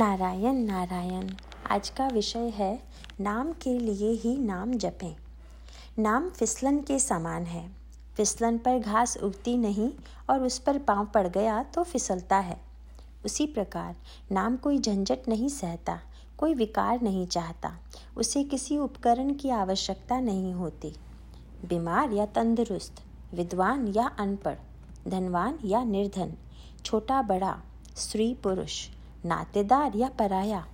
नारायण नारायण। आज का विषय है, नाम के लिए ही नाम जपें। नाम फिसलन के समान है। फिसलन पर घास उगती नहीं और उस पर पाँव पड़ गया तो फिसलता है। उसी प्रकार, नाम कोई झंझट नहीं सहता, कोई विकार नहीं चाहता। उसे किसी उपकरण की आवश्यकता नहीं होती। बीमार या तंदुरुस्त, विद्वान या अनपढ़, धनवान या निर्धन, छोटा बड़ा, स्त्री पुरुष नातेदार या पराया।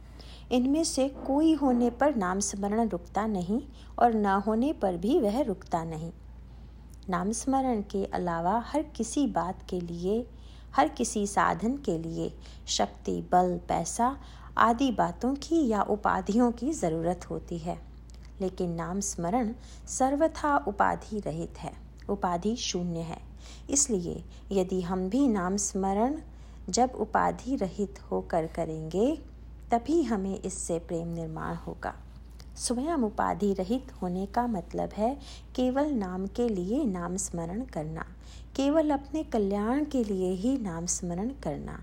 इनमें से कोई होने पर नाम स्मरण रुकता नहीं और न होने पर भी वह रुकता नहीं। नाम स्मरण के अलावा हर किसी बात के लिए, हर किसी साधन के लिए शक्ति, बल, पैसा आदि बातों की या उपाधियों की ज़रूरत होती है। लेकिन नाम स्मरण सर्वथा उपाधि रहित है। उपाधि शून्य है। इसलिए यदि हम भी नाम स्मरण जब उपाधि रहित होकर करेंगे, तभी हमें इससे प्रेम निर्माण होगा। स्वयं उपाधि रहित होने का मतलब है केवल नाम के लिए नाम स्मरण करना, केवल अपने कल्याण के लिए ही नाम स्मरण करना,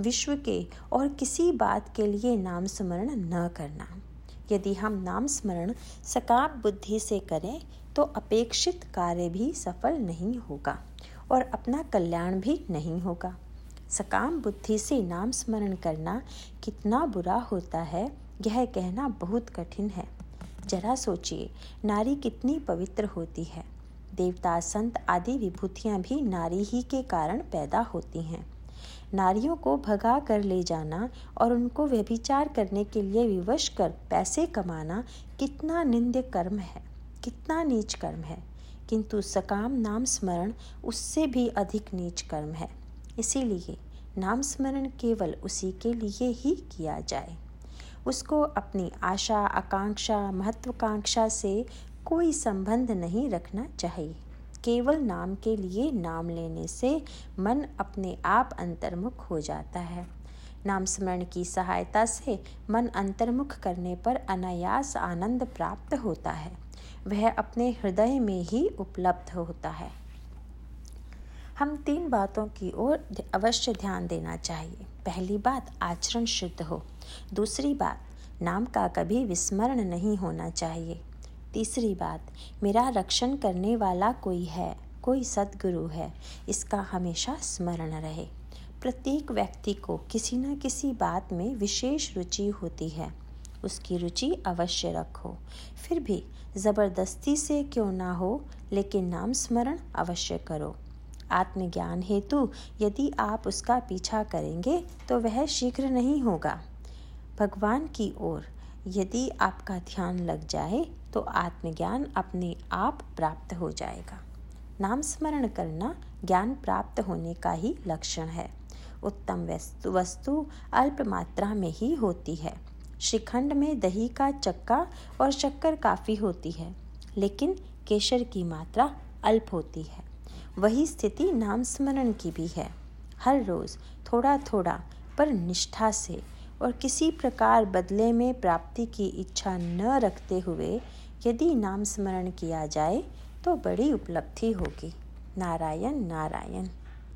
विश्व के और किसी बात के लिए नाम स्मरण न करना। यदि हम नाम स्मरण सकाम बुद्धि से करें तो अपेक्षित कार्य भी सफल नहीं होगा और अपना कल्याण भी नहीं होगा। सकाम बुद्धि से नाम स्मरण करना कितना बुरा होता है, यह कहना बहुत कठिन है। जरा सोचिए, नारी कितनी पवित्र होती है। देवता, संत आदि विभूतियाँ भी नारी ही के कारण पैदा होती हैं। नारियों को भगा कर ले जाना और उनको व्यभिचार करने के लिए विवश कर पैसे कमाना कितना निंद्य कर्म है, कितना नीच कर्म है। किंतु सकाम नाम स्मरण, उससे भी अधिक नीच कर्म है। इसीलिए नाम स्मरण केवल उसी के लिए ही किया जाए। उसको अपनी आशा, आकांक्षा, महत्वाकांक्षा से कोई संबंध नहीं रखना चाहिए। केवल नाम के लिए नाम लेने से मन अपने आप अंतर्मुख हो जाता है। नाम स्मरण की सहायता से मन अंतर्मुख करने पर अनायास आनंद प्राप्त होता है। वह अपने हृदय में ही उपलब्ध होता है। हम तीन बातों की ओर अवश्य ध्यान देना चाहिए। पहली बात, आचरण शुद्ध हो। दूसरी बात, नाम का कभी विस्मरण नहीं होना चाहिए। तीसरी बात, मेरा रक्षण करने वाला कोई है, कोई सदगुरु है, इसका हमेशा स्मरण रहे। प्रत्येक व्यक्ति को किसी न किसी बात में विशेष रुचि होती है। उसकी रुचि अवश्य रखो। फिर भी, ज़बरदस्ती से क्यों ना हो, लेकिन नाम स्मरण अवश्य करो। आत्मज्ञान हेतु यदि आप उसका पीछा करेंगे तो वह शीघ्र नहीं होगा। भगवान की ओर यदि आपका ध्यान लग जाए तो आत्मज्ञान अपने आप प्राप्त हो जाएगा। नाम स्मरण करना ज्ञान प्राप्त होने का ही लक्षण है। उत्तम वस्तु वस्तु अल्प मात्रा में ही होती है। श्रीखंड में दही का चक्का और शक्कर काफ़ी होती है, लेकिन केशर की मात्रा अल्प होती है। वही स्थिति नाम स्मरण की भी है। हर रोज़ थोड़ा थोड़ा पर निष्ठा से और किसी प्रकार बदले में प्राप्ति की इच्छा न रखते हुए यदि नाम स्मरण किया जाए तो बड़ी उपलब्धि होगी। नारायण नारायण।